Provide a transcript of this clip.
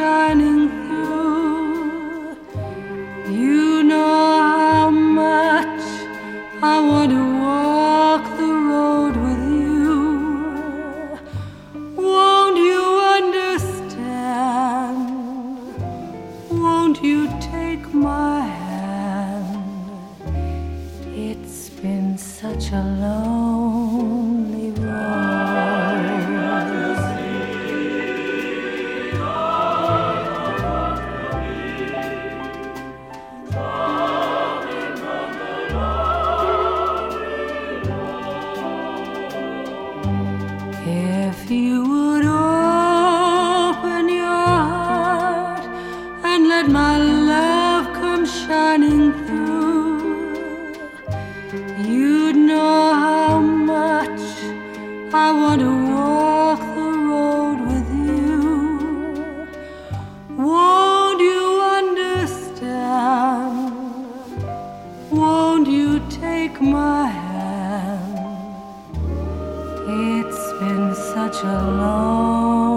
shining through. You know how much I want to walk the road with you. Won't you understand? Won't you take my hand? It's been such a lonely you would open your heart and let my love come shining through, you'd know how much I want to walk the road with you. Won't you understand? Won't you take my hand? It's been such a long